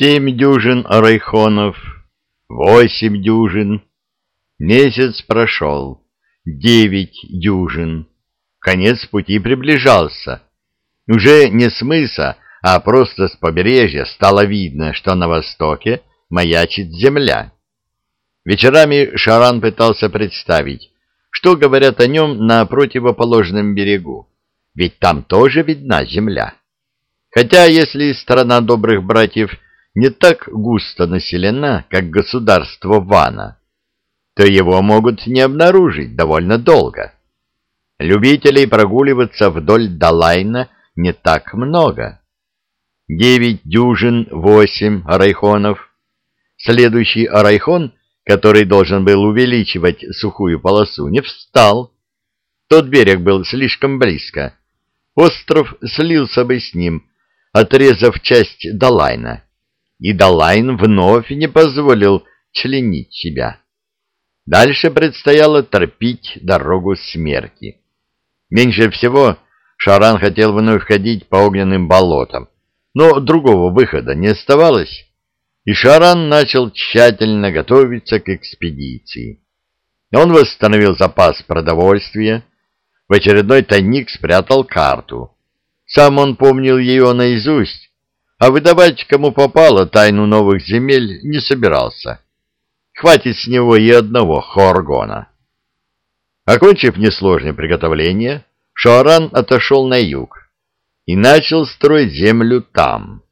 Семь дюжин арайхонов, восемь дюжин. Месяц прошел, девять дюжин. Конец пути приближался. Уже не с мыса, а просто с побережья стало видно, что на востоке маячит земля. Вечерами Шаран пытался представить, что говорят о нем на противоположном берегу, ведь там тоже видна земля. Хотя, если страна добрых братьев не так густо населена, как государство Вана, то его могут не обнаружить довольно долго. Любителей прогуливаться вдоль Далайна не так много. Девять дюжин восемь арайхонов. Следующий арайхон, который должен был увеличивать сухую полосу, не встал. Тот берег был слишком близко. Остров слился бы с ним, отрезав часть Далайна. И Далайн вновь не позволил членить себя. Дальше предстояло торпить дорогу смерти. Меньше всего Шаран хотел вновь ходить по огненным болотам, но другого выхода не оставалось, и Шаран начал тщательно готовиться к экспедиции. Он восстановил запас продовольствия, в очередной тайник спрятал карту. Сам он помнил ее наизусть, а выдавать кому попало тайну новых земель не собирался. Хватит с него и одного хоргона. Окончив несложное приготовление, Шоаран отошел на юг и начал строить землю там.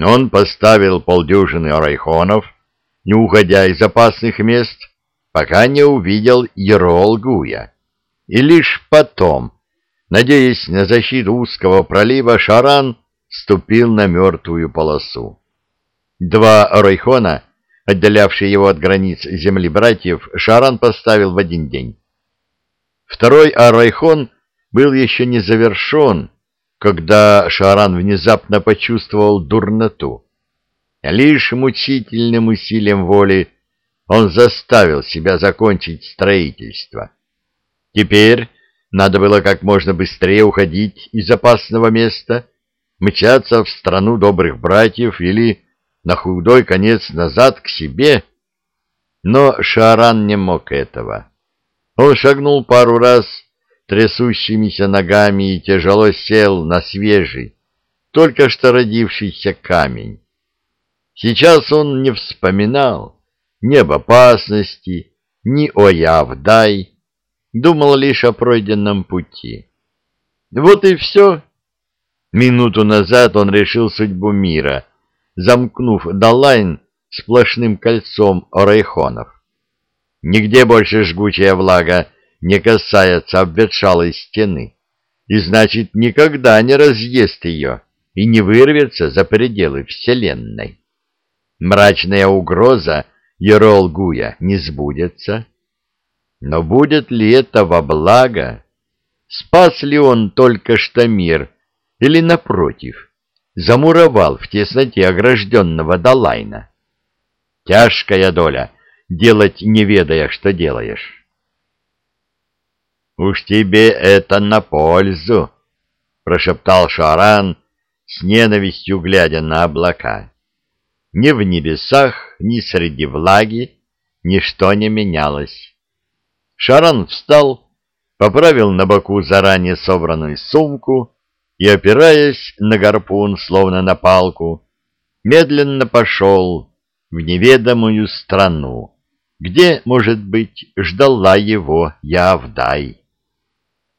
Он поставил полдюжины арайхонов, не уходя из опасных мест, пока не увидел Ерол-Гуя. И лишь потом, надеясь на защиту узкого пролива, Шаран ступил на мертвую полосу. Два арайхона, отделявшие его от границ земли братьев, Шаран поставил в один день. Второй арайхон был еще не завершен, когда Шаран внезапно почувствовал дурноту. Лишь мучительным усилием воли он заставил себя закончить строительство. Теперь надо было как можно быстрее уходить из опасного места, мчаться в страну добрых братьев или на худой конец назад к себе. Но Шаран не мог этого. Он шагнул пару раз трясущимися ногами и тяжело сел на свежий, только что родившийся камень. Сейчас он не вспоминал ни об опасности, ни о Явдай, думал лишь о пройденном пути. Вот и все. Минуту назад он решил судьбу мира, замкнув Далайн сплошным кольцом орайхонов. Нигде больше жгучая влага не касается обветшалой стены, и значит никогда не разъест ее и не вырвется за пределы Вселенной. Мрачная угроза Ерол-Гуя не сбудется. Но будет ли это во благо? Спас ли он только что мир, или, напротив, замуровал в тесноте огражденного Далайна? Тяжкая доля — делать, не ведая, что делаешь. «Уж тебе это на пользу!» — прошептал Шаран, с ненавистью глядя на облака. Ни в небесах, ни среди влаги ничто не менялось. Шаран встал, поправил на боку заранее собранную сумку и, опираясь на гарпун, словно на палку, медленно пошел в неведомую страну, где, может быть, ждала его Явдай.